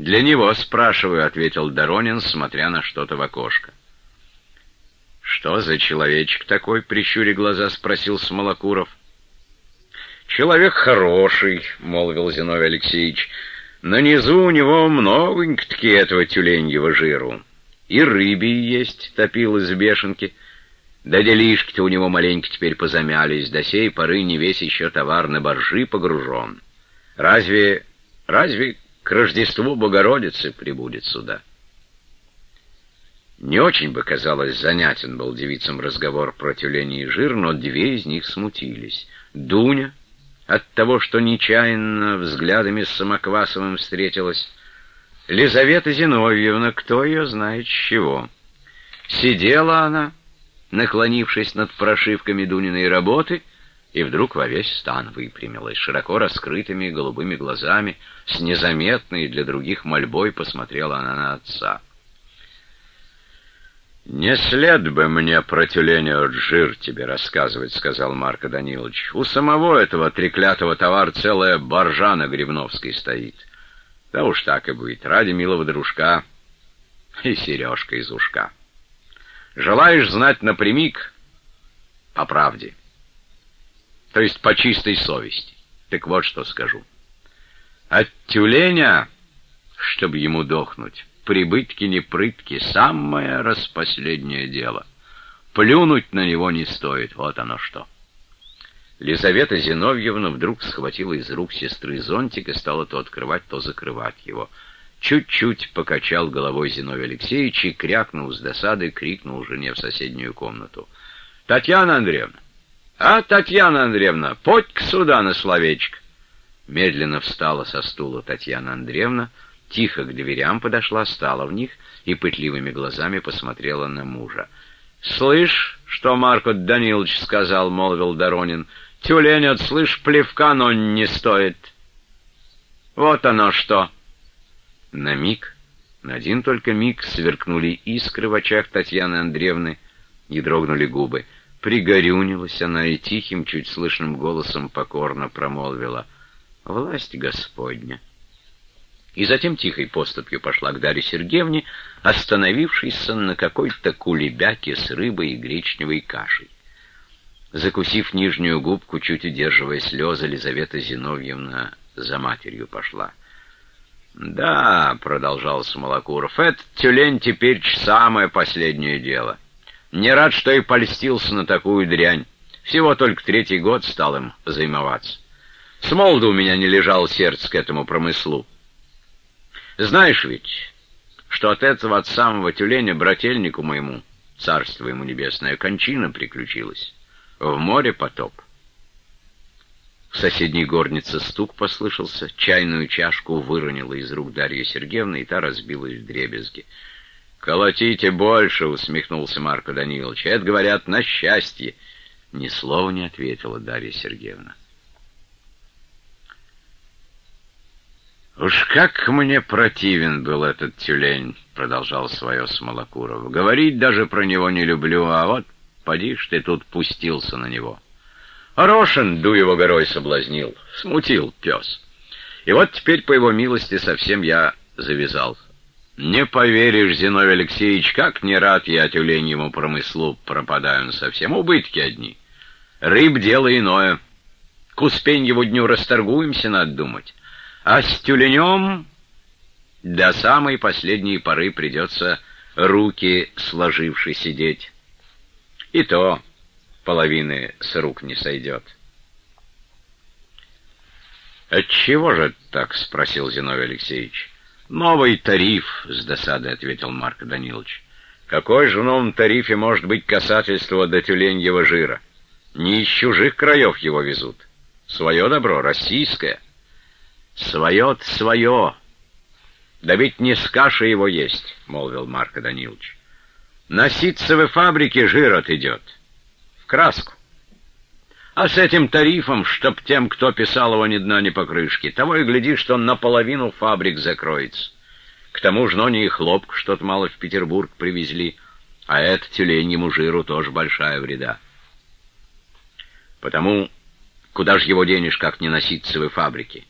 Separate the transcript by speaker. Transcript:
Speaker 1: «Для него спрашиваю», — ответил Доронин, смотря на что-то в окошко. «Что за человечек такой?» — прищуря глаза спросил Смолокуров. «Человек хороший», — молвил Зиновий Алексеевич. «На низу у него многонько-таки этого тюленьего жиру. И рыбий есть, топил из бешенки. Да делишки-то у него маленько теперь позамялись, до сей поры не весь еще товар на боржи погружен. Разве... разве к Рождеству Богородицы прибудет сюда. Не очень бы, казалось, занятен был девицам разговор про тюлени и жир, но две из них смутились. Дуня, от того, что нечаянно взглядами с Самоквасовым встретилась, Лизавета Зиновьевна, кто ее знает с чего. Сидела она, наклонившись над прошивками Дуниной работы, и вдруг во весь стан выпрямилась, широко раскрытыми голубыми глазами, с незаметной для других мольбой посмотрела она на отца. «Не след бы мне про тюленя жир тебе рассказывать», — сказал Марко Данилович. «У самого этого треклятого товар целая боржа на Грибновской стоит. Да уж так и будет, ради милого дружка и сережка из ушка. Желаешь знать напрямик? По правде» то есть по чистой совести. Так вот что скажу. От тюленя, чтобы ему дохнуть, прибытки не прытки, самое распоследнее дело. Плюнуть на него не стоит, вот оно что. Лизавета Зиновьевна вдруг схватила из рук сестры зонтик и стала то открывать, то закрывать его. Чуть-чуть покачал головой Зиновий Алексеевич и, крякнул с досады, крикнул жене в соседнюю комнату. «Татьяна Андреевна, «А, Татьяна Андреевна, подь-ка сюда на словечко!» Медленно встала со стула Татьяна Андреевна, тихо к дверям подошла, стала в них и пытливыми глазами посмотрела на мужа. «Слышь, что Марко Данилович сказал, — молвил Доронин, — тюлень слышь, плевка, но не стоит. Вот оно что!» На миг, на один только миг, сверкнули искры в очах Татьяны Андреевны и дрогнули губы — Пригорюнилась она и тихим, чуть слышным голосом покорно промолвила «Власть Господня». И затем тихой поступью пошла к Дарье Сергеевне, остановившейся на какой-то кулебяке с рыбой и гречневой кашей. Закусив нижнюю губку, чуть удерживая слезы, Лизавета Зиновьевна за матерью пошла. «Да», — продолжал Смолокуров, — «это тюлень теперь самое последнее дело». Не рад, что и польстился на такую дрянь. Всего только третий год стал им займоваться. С молоду у меня не лежало сердце к этому промыслу. Знаешь ведь, что от этого от самого тюленя брательнику моему, царство ему небесное, кончина приключилась. В море потоп. В соседней горнице стук послышался, чайную чашку выронила из рук Дарья Сергеевна, и та разбилась в дребезги. «Колотите больше!» — усмехнулся Марко Данилович. «Это, говорят, на счастье!» Ни слова не ответила Дарья Сергеевна. «Уж как мне противен был этот тюлень!» — продолжал свое Смолокуров. «Говорить даже про него не люблю, а вот, поди ж ты тут пустился на него. Орошин Дуева горой соблазнил, смутил пес. И вот теперь, по его милости, совсем я завязал. Не поверишь, Зиновий Алексеевич, как не рад я тюленьему промыслу пропадаю совсем. Убытки одни. Рыб дело иное. К Успеньеву дню расторгуемся, надо думать. А с тюленем до самой последней поры придется руки сложивши сидеть. И то половины с рук не сойдет. «Отчего же так?» — спросил Зиновий Алексеевич. «Новый тариф», — с досадой ответил Марк Данилович. «Какой же в новом тарифе может быть касательство до тюленьего жира? Не из чужих краев его везут. Свое добро, российское». «Свое-то свое. Да ведь не с каши его есть», — молвил Марк Данилович. «На ситцевой фабрике жир отойдет. В краску. А с этим тарифом, чтоб тем, кто писал его ни дна, ни покрышки, того и гляди, что наполовину фабрик закроется. К тому же, но не и хлопку что-то мало в Петербург привезли, а это тюленьему жиру тоже большая вреда. Потому куда ж его денешь, как не на ситцевой фабрике?